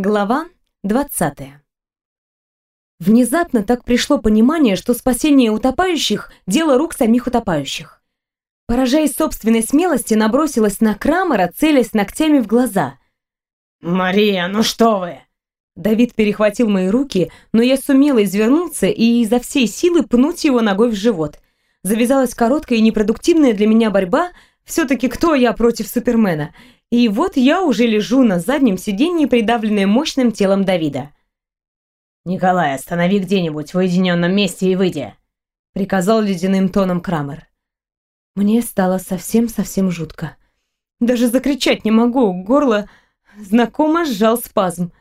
Глава 20. Внезапно так пришло понимание, что спасение утопающих – дело рук самих утопающих. Поражаясь собственной смелости, набросилась на Крамера, целясь ногтями в глаза. «Мария, ну что вы!» Давид перехватил мои руки, но я сумела извернуться и изо всей силы пнуть его ногой в живот. Завязалась короткая и непродуктивная для меня борьба. Все-таки кто я против Супермена – и вот я уже лежу на заднем сиденье, придавленная мощным телом Давида. «Николай, останови где-нибудь в уединенном месте и выйди», — приказал ледяным тоном Крамер. Мне стало совсем-совсем жутко. Даже закричать не могу, горло знакомо сжал спазм.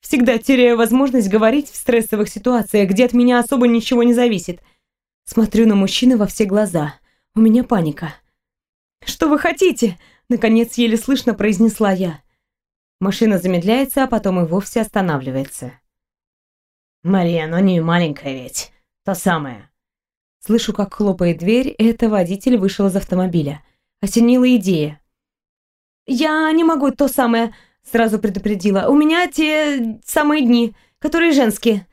Всегда теряю возможность говорить в стрессовых ситуациях, где от меня особо ничего не зависит. Смотрю на мужчину во все глаза. У меня паника. «Что вы хотите?» Наконец, еле слышно произнесла я. Машина замедляется, а потом и вовсе останавливается. «Мария, ну не маленькая ведь. То самое». Слышу, как хлопает дверь, это водитель вышел из автомобиля. Осенила идея. «Я не могу то самое», — сразу предупредила. «У меня те самые дни, которые женские».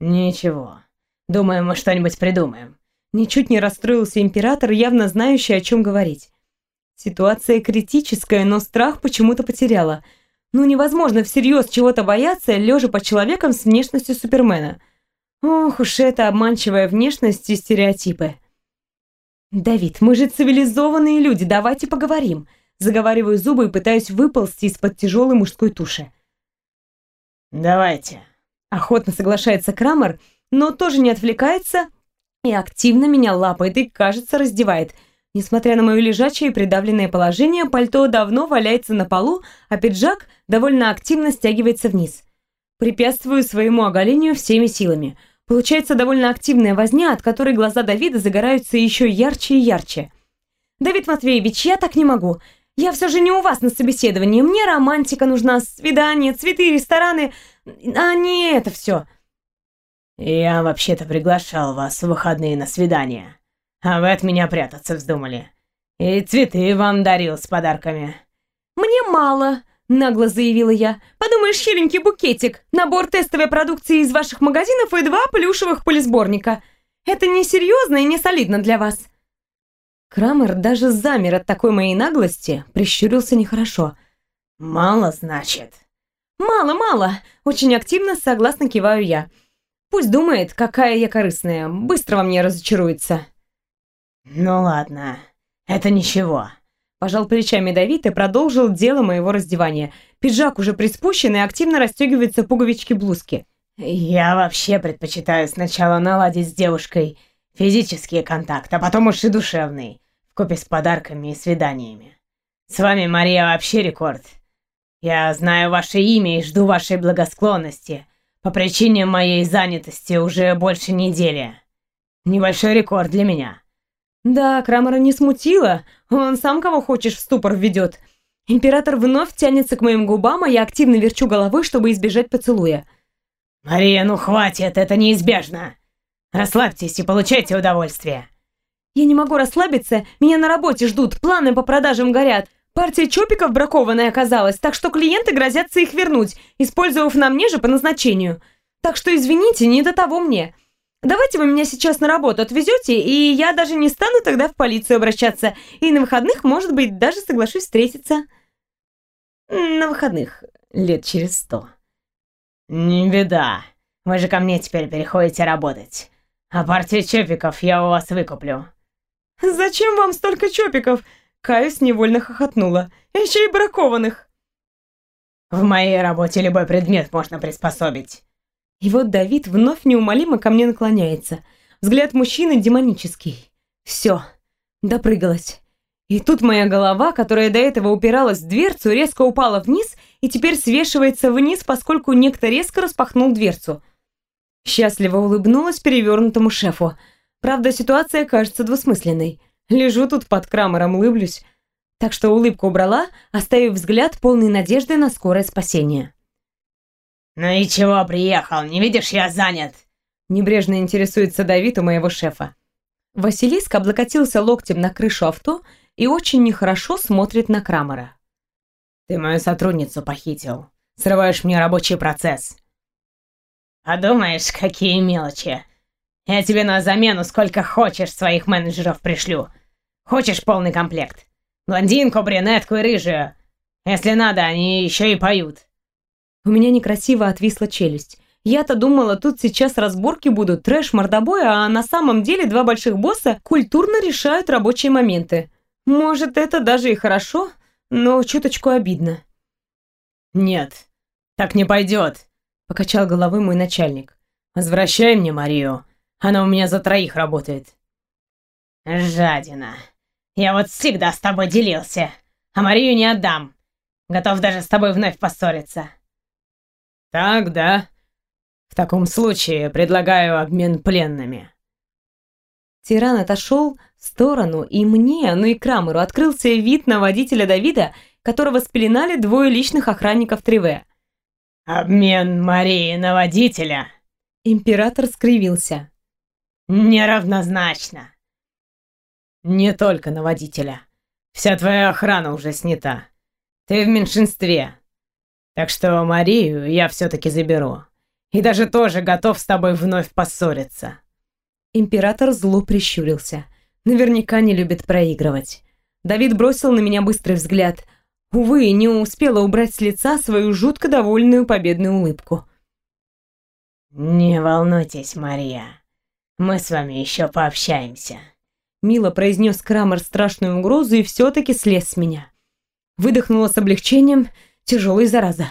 «Ничего. Думаю, мы что-нибудь придумаем». Ничуть не расстроился император, явно знающий, о чем говорить. Ситуация критическая, но страх почему-то потеряла. Ну невозможно всерьез чего-то бояться, лежа под человеком с внешностью Супермена. Ох уж это обманчивая внешность и стереотипы. «Давид, мы же цивилизованные люди, давайте поговорим», заговариваю зубы и пытаюсь выползти из-под тяжелой мужской туши. «Давайте», — охотно соглашается Крамер, но тоже не отвлекается и активно меня лапает и, кажется, раздевает — Несмотря на мое лежачее и придавленное положение, пальто давно валяется на полу, а пиджак довольно активно стягивается вниз. Препятствую своему оголению всеми силами. Получается довольно активная возня, от которой глаза Давида загораются еще ярче и ярче. «Давид Матвеевич, я так не могу. Я все же не у вас на собеседовании. Мне романтика нужна, свидания, цветы, рестораны, а не это все». «Я вообще-то приглашал вас в выходные на свидание», а вы от меня прятаться вздумали. И цветы вам дарил с подарками. Мне мало, нагло заявила я. Подумаешь, хиленький букетик, набор тестовой продукции из ваших магазинов и два плюшевых полисборника. Это не серьезно и не солидно для вас. Крамер даже замер от такой моей наглости, прищурился нехорошо. «Мало, значит?» «Мало, мало!» Очень активно согласно киваю я. Пусть думает, какая я корыстная, быстро во мне разочаруется. «Ну ладно, это ничего». Пожал плечами Давид и продолжил дело моего раздевания. Пиджак уже приспущен и активно расстегиваются пуговички блузки. «Я вообще предпочитаю сначала наладить с девушкой физический контакт, а потом уж и душевный, вкупе с подарками и свиданиями. С вами, Мария, вообще рекорд. Я знаю ваше имя и жду вашей благосклонности по причине моей занятости уже больше недели. Небольшой рекорд для меня». Да, Крамера не смутило. Он сам кого хочешь в ступор введет. Император вновь тянется к моим губам, а я активно верчу головой, чтобы избежать поцелуя. «Мария, ну хватит, это неизбежно! Расслабьтесь и получайте удовольствие!» «Я не могу расслабиться, меня на работе ждут, планы по продажам горят. Партия чопиков бракованная оказалась, так что клиенты грозятся их вернуть, использовав на мне же по назначению. Так что извините, не до того мне. Давайте вы меня сейчас на работу отвезете, и я даже не стану тогда в полицию обращаться. И на выходных, может быть, даже соглашусь встретиться. На выходных, лет через сто. Не беда. Вы же ко мне теперь переходите работать. А партию чопиков я у вас выкуплю. Зачем вам столько чопиков? Каюсь невольно хохотнула. Еще и бракованных. В моей работе любой предмет можно приспособить. И вот Давид вновь неумолимо ко мне наклоняется. Взгляд мужчины демонический. Все, допрыгалась. И тут моя голова, которая до этого упиралась в дверцу, резко упала вниз и теперь свешивается вниз, поскольку некто резко распахнул дверцу. Счастливо улыбнулась перевернутому шефу. Правда, ситуация кажется двусмысленной. Лежу тут под крамером, улыблюсь. Так что улыбку убрала, оставив взгляд полный надежды на скорое спасение. «Ну и чего приехал? Не видишь, я занят!» Небрежно интересуется Давид у моего шефа. Василиск облокотился локтем на крышу авто и очень нехорошо смотрит на Крамера. «Ты мою сотрудницу похитил. Срываешь мне рабочий процесс. Подумаешь, какие мелочи. Я тебе на замену сколько хочешь своих менеджеров пришлю. Хочешь полный комплект? Блондинку, брюнетку и рыжую. Если надо, они еще и поют. У меня некрасиво отвисла челюсть. Я-то думала, тут сейчас разборки будут, трэш-мордобой, а на самом деле два больших босса культурно решают рабочие моменты. Может, это даже и хорошо, но чуточку обидно. «Нет, так не пойдет», — покачал головой мой начальник. «Возвращай мне Марию, она у меня за троих работает». «Жадина. Я вот всегда с тобой делился, а Марию не отдам. Готов даже с тобой вновь поссориться». «Так, да?» В таком случае предлагаю обмен пленными. Тиран отошел в сторону, и мне, ну и Крамеру, открылся вид на водителя Давида, которого спеленали двое личных охранников Триве. «Обмен Марии на водителя?» Император скривился. «Неравнозначно». «Не только на водителя. Вся твоя охрана уже снята. Ты в меньшинстве. Так что Марию я все-таки заберу. И даже тоже готов с тобой вновь поссориться». Император зло прищурился. Наверняка не любит проигрывать. Давид бросил на меня быстрый взгляд. Увы, не успела убрать с лица свою жутко довольную победную улыбку. «Не волнуйтесь, Мария. Мы с вами еще пообщаемся», — мило произнес Крамер страшную угрозу и все-таки слез с меня. Выдохнула с облегчением, тяжелый зараза.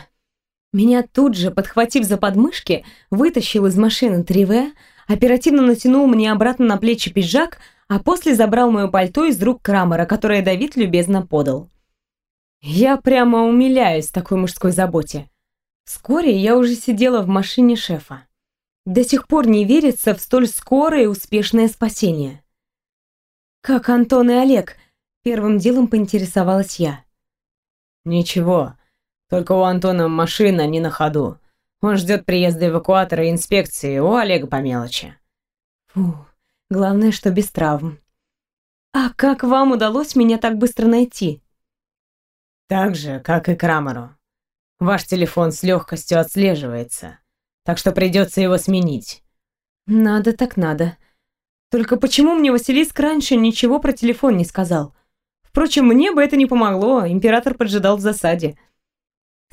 Меня тут же, подхватив за подмышки, вытащил из машины Триве, оперативно натянул мне обратно на плечи пиджак, а после забрал мое пальто из рук Крамера, которое Давид любезно подал. Я прямо умиляюсь такой мужской заботе. Вскоре я уже сидела в машине шефа. До сих пор не верится в столь скорое и успешное спасение. «Как Антон и Олег?» — первым делом поинтересовалась я. «Ничего, только у Антона машина не на ходу. Он ждет приезда эвакуатора и инспекции, у Олега по мелочи. Фу, главное, что без травм. А как вам удалось меня так быстро найти? Так же, как и Крамеру. Ваш телефон с легкостью отслеживается, так что придется его сменить. Надо так надо. Только почему мне Василиск раньше ничего про телефон не сказал? Впрочем, мне бы это не помогло, император поджидал в засаде.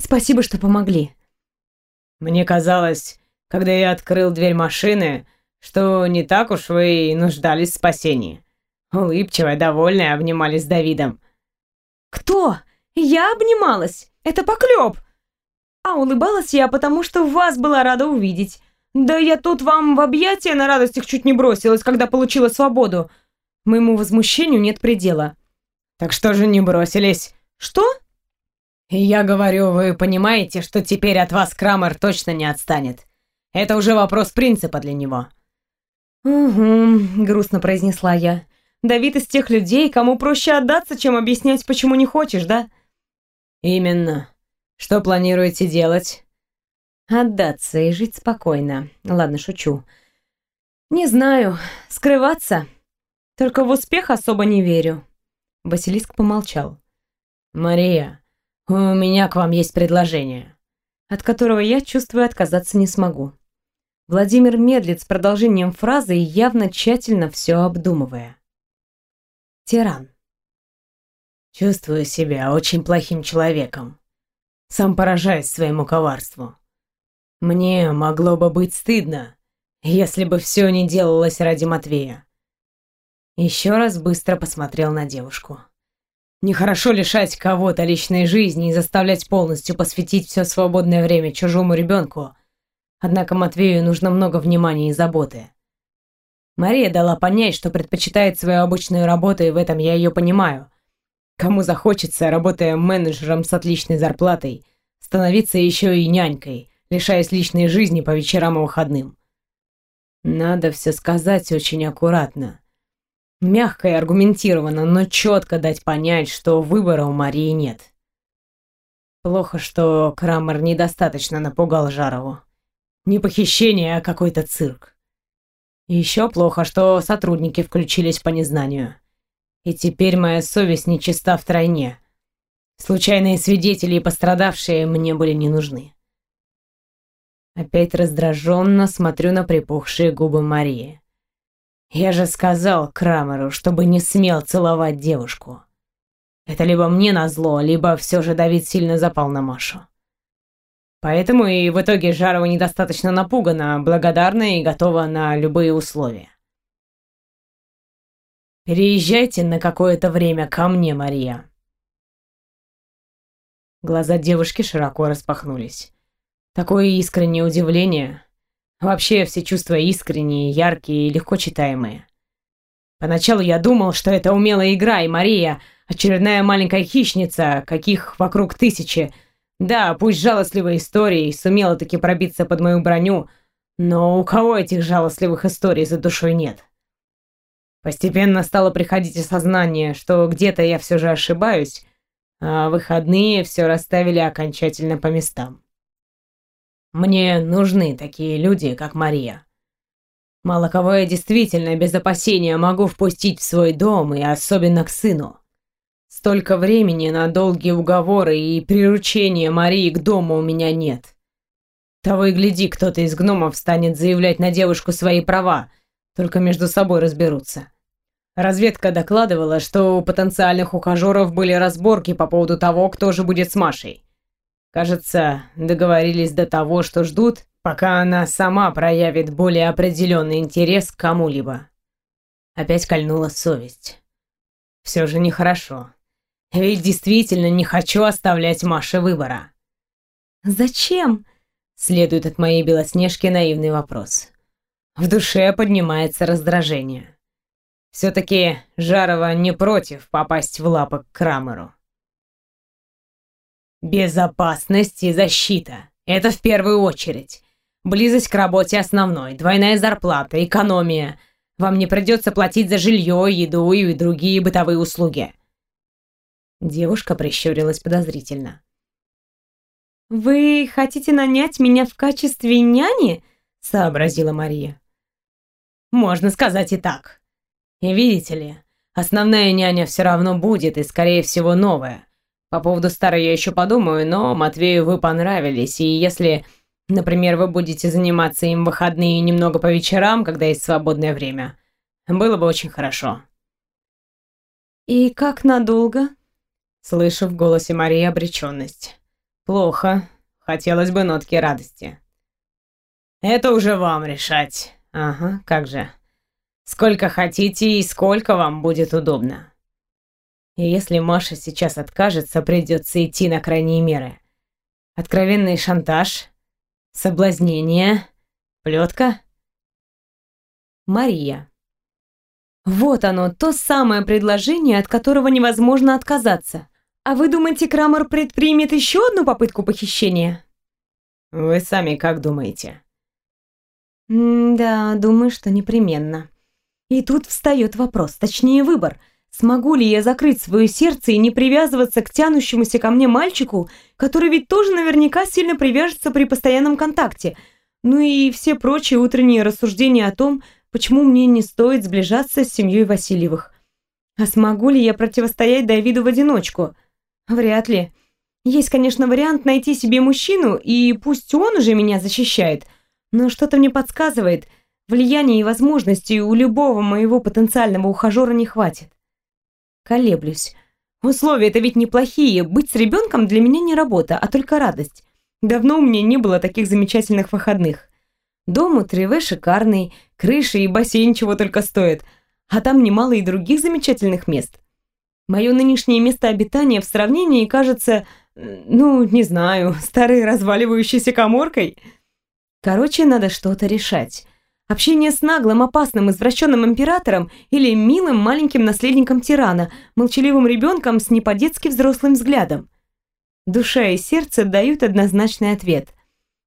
Спасибо, что помогли. Мне казалось, когда я открыл дверь машины, что не так уж вы и нуждались в спасении. Улыбчивая, довольная, обнимались с Давидом. Кто? Я обнималась? Это поклеп. А улыбалась я, потому что вас была рада увидеть. Да я тут вам в объятия на радостях чуть не бросилась, когда получила свободу. Моему возмущению нет предела. Так что же не бросились? Что? «Я говорю, вы понимаете, что теперь от вас Крамер точно не отстанет. Это уже вопрос принципа для него». «Угу», — грустно произнесла я. «Давид из тех людей, кому проще отдаться, чем объяснять, почему не хочешь, да?» «Именно. Что планируете делать?» «Отдаться и жить спокойно. Ладно, шучу. Не знаю. Скрываться? Только в успех особо не верю». Василиск помолчал. «Мария, «У меня к вам есть предложение», от которого я, чувствую, отказаться не смогу. Владимир медлит с продолжением фразы, явно тщательно все обдумывая. Тиран. Чувствую себя очень плохим человеком. Сам поражаюсь своему коварству. Мне могло бы быть стыдно, если бы все не делалось ради Матвея. Еще раз быстро посмотрел на девушку. Нехорошо лишать кого-то личной жизни и заставлять полностью посвятить все свободное время чужому ребенку. Однако Матвею нужно много внимания и заботы. Мария дала понять, что предпочитает свою обычную работу, и в этом я ее понимаю. Кому захочется, работая менеджером с отличной зарплатой, становиться еще и нянькой, лишаясь личной жизни по вечерам и выходным. Надо все сказать очень аккуратно. Мягко и аргументированно, но четко дать понять, что выбора у Марии нет. Плохо, что Крамер недостаточно напугал Жарову. Не похищение, а какой-то цирк. Еще плохо, что сотрудники включились по незнанию. И теперь моя совесть нечиста втройне. Случайные свидетели и пострадавшие мне были не нужны. Опять раздраженно смотрю на припухшие губы Марии. Я же сказал Крамеру, чтобы не смел целовать девушку. Это либо мне назло, либо все же Давид сильно запал на Машу. Поэтому и в итоге Жарова недостаточно напугана, благодарна и готова на любые условия. «Переезжайте на какое-то время ко мне, Мария». Глаза девушки широко распахнулись. Такое искреннее удивление. Вообще все чувства искренние, яркие и легко читаемые. Поначалу я думал, что это умелая игра, и Мария — очередная маленькая хищница, каких вокруг тысячи. Да, пусть жалостливая история, сумела таки пробиться под мою броню, но у кого этих жалостливых историй за душой нет? Постепенно стало приходить осознание, что где-то я все же ошибаюсь, а выходные все расставили окончательно по местам. Мне нужны такие люди, как Мария. Мало кого я действительно без опасения могу впустить в свой дом, и особенно к сыну. Столько времени на долгие уговоры и приручение Марии к дому у меня нет. Того и гляди, кто-то из гномов станет заявлять на девушку свои права, только между собой разберутся. Разведка докладывала, что у потенциальных ухажеров были разборки по поводу того, кто же будет с Машей. Кажется, договорились до того, что ждут, пока она сама проявит более определенный интерес к кому-либо. Опять кольнула совесть. Все же нехорошо. Ведь действительно не хочу оставлять Маше выбора. «Зачем?» — следует от моей Белоснежки наивный вопрос. В душе поднимается раздражение. Все-таки Жарова не против попасть в лапы к Крамеру. Безопасность и защита. Это в первую очередь. Близость к работе основной, двойная зарплата, экономия. Вам не придется платить за жилье, еду и другие бытовые услуги. Девушка прищурилась подозрительно. «Вы хотите нанять меня в качестве няни?» — сообразила Мария. «Можно сказать и так. И видите ли, основная няня все равно будет, и, скорее всего, новая. По поводу старой я еще подумаю, но Матвею вы понравились, и если, например, вы будете заниматься им в выходные немного по вечерам, когда есть свободное время, было бы очень хорошо». «И как надолго?» Слышу в голосе Марии обреченность. «Плохо. Хотелось бы нотки радости». «Это уже вам решать. Ага, как же. Сколько хотите и сколько вам будет удобно. И если Маша сейчас откажется, придется идти на крайние меры. Откровенный шантаж, соблазнение, плетка. Мария. Вот оно, то самое предложение, от которого невозможно отказаться. А вы думаете, Крамер предпримет еще одну попытку похищения? Вы сами как думаете? М да, думаю, что непременно. И тут встает вопрос, точнее выбор. Смогу ли я закрыть свое сердце и не привязываться к тянущемуся ко мне мальчику, который ведь тоже наверняка сильно привяжется при постоянном контакте? Ну и все прочие утренние рассуждения о том, почему мне не стоит сближаться с семьей Васильевых. А смогу ли я противостоять Давиду в одиночку? Вряд ли. Есть, конечно, вариант найти себе мужчину, и пусть он уже меня защищает, но что-то мне подсказывает – Влияния и возможностей у любого моего потенциального ухажера не хватит. Колеблюсь. Условия-то ведь неплохие. Быть с ребенком для меня не работа, а только радость. Давно у меня не было таких замечательных выходных. Дом у Треве шикарный, крыша и бассейн чего только стоят. А там немало и других замечательных мест. Мое нынешнее место обитания в сравнении кажется, ну, не знаю, старой разваливающейся коморкой. Короче, надо что-то решать. Общение с наглым, опасным, извращенным императором или милым маленьким наследником тирана, молчаливым ребенком с не по-детски взрослым взглядом. Душа и сердце дают однозначный ответ.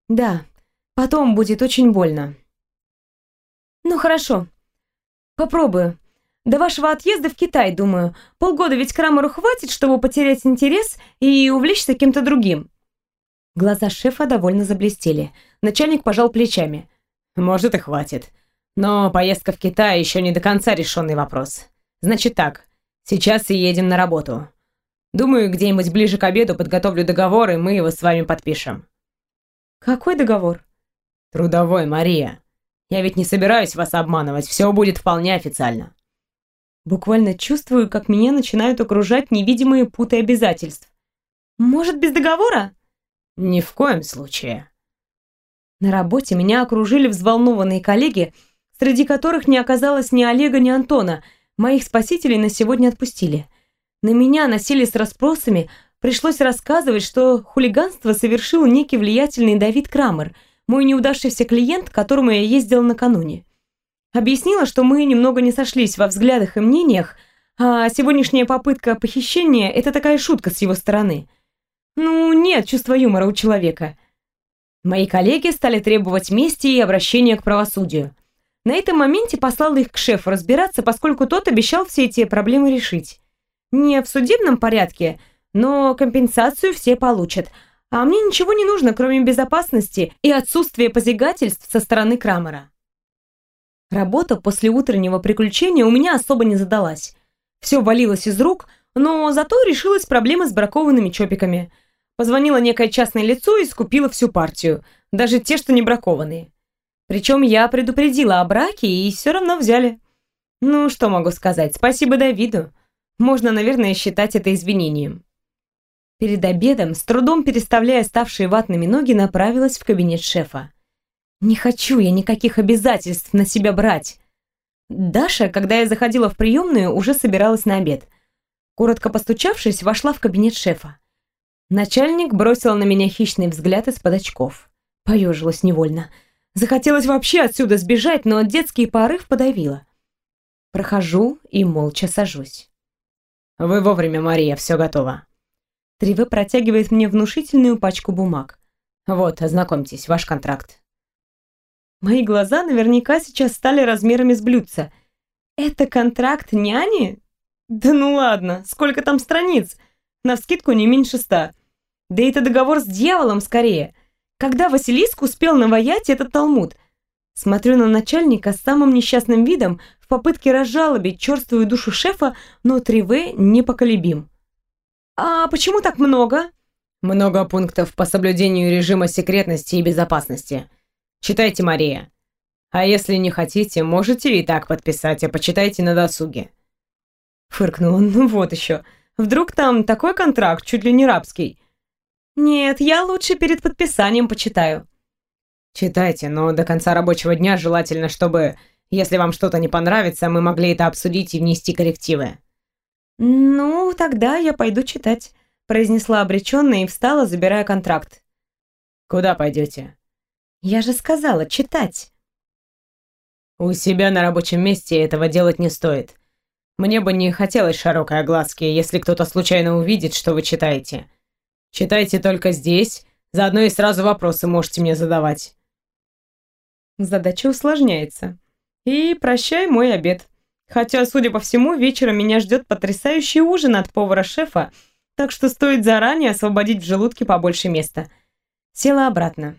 Да, потом будет очень больно. Ну хорошо, попробую. До вашего отъезда в Китай, думаю. Полгода ведь Крамеру хватит, чтобы потерять интерес и увлечься кем-то другим. Глаза шефа довольно заблестели. Начальник пожал плечами. Может и хватит. Но поездка в Китай еще не до конца решенный вопрос. Значит так, сейчас и едем на работу. Думаю, где-нибудь ближе к обеду подготовлю договор, и мы его с вами подпишем». «Какой договор?» «Трудовой, Мария. Я ведь не собираюсь вас обманывать, все будет вполне официально». Буквально чувствую, как меня начинают окружать невидимые путы обязательств. «Может, без договора?» «Ни в коем случае». На работе меня окружили взволнованные коллеги, среди которых не оказалось ни Олега, ни Антона. Моих спасителей на сегодня отпустили. На меня носили с расспросами, пришлось рассказывать, что хулиганство совершил некий влиятельный Давид Крамер, мой неудавшийся клиент, к которому я ездил накануне. Объяснила, что мы немного не сошлись во взглядах и мнениях, а сегодняшняя попытка похищения – это такая шутка с его стороны. Ну, нет чувства юмора у человека. Мои коллеги стали требовать мести и обращения к правосудию. На этом моменте послал их к шефу разбираться, поскольку тот обещал все эти проблемы решить. Не в судебном порядке, но компенсацию все получат. А мне ничего не нужно, кроме безопасности и отсутствия позигательств со стороны Крамера. Работа после утреннего приключения у меня особо не задалась. Все валилось из рук, но зато решилась проблема с бракованными чопиками. Позвонила некое частное лицо и скупила всю партию, даже те, что не бракованные. Причем я предупредила о браке, и все равно взяли. Ну, что могу сказать, спасибо Давиду. Можно, наверное, считать это извинением. Перед обедом, с трудом переставляя ставшие ватными ноги, направилась в кабинет шефа. Не хочу я никаких обязательств на себя брать. Даша, когда я заходила в приемную, уже собиралась на обед. Коротко постучавшись, вошла в кабинет шефа. Начальник бросил на меня хищный взгляд из-под очков. Поежилась невольно. Захотелось вообще отсюда сбежать, но детский порыв подавила. Прохожу и молча сажусь. «Вы вовремя, Мария, все готово». Триве протягивает мне внушительную пачку бумаг. «Вот, ознакомьтесь, ваш контракт». Мои глаза наверняка сейчас стали размерами с блюдца. Это контракт няни? Да ну ладно, сколько там страниц? Навскидку не меньше ста. Да это договор с дьяволом скорее. Когда Василиск успел наваять этот талмуд? Смотрю на начальника с самым несчастным видом в попытке разжалобить черствую душу шефа, но Триве непоколебим. «А почему так много?» «Много пунктов по соблюдению режима секретности и безопасности», Читайте, Мария. А если не хотите, можете и так подписать, а почитайте на досуге. Фыркнула, ну вот еще. Вдруг там такой контракт, чуть ли не рабский. Нет, я лучше перед подписанием почитаю. Читайте, но до конца рабочего дня желательно, чтобы, если вам что-то не понравится, мы могли это обсудить и внести коррективы. Ну, тогда я пойду читать, произнесла обреченно и встала, забирая контракт. Куда пойдете? Я же сказала, читать. У себя на рабочем месте этого делать не стоит. Мне бы не хотелось широкой огласки, если кто-то случайно увидит, что вы читаете. Читайте только здесь, заодно и сразу вопросы можете мне задавать. Задача усложняется. И прощай мой обед. Хотя, судя по всему, вечером меня ждет потрясающий ужин от повара-шефа, так что стоит заранее освободить в желудке побольше места. Села обратно.